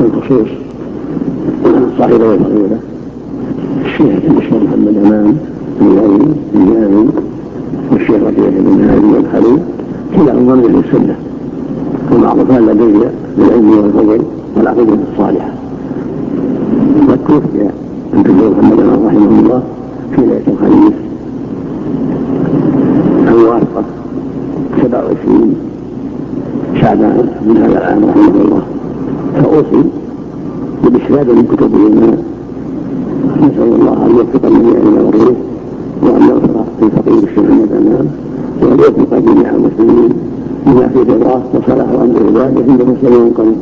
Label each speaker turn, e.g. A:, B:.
A: الخصوص الصغيرة والفضيلة الشيخ المشهور محمد أمام النووي الجامعي والشيخ رفيع بن هادي والخليل كلاهما من أهل السنة. ومعروفان لدي بالعلم والفضل والعقيدة الصالحة. وقد توفي الدكتور محمد أمام رحمه الله في ليلة الخميس. الموافقة 27 شعبان من هذا العام رحمه الله. فأوصي بالإشهاد من كتب الإيمان نسأل الله أن يوفق الجميع إلى غيره وأن يغفر للفقير الشيخ محمد أمام وأن يوفق جميع المسلمين بما في رضاه وصلاح أمر عباده عند مسلم قريب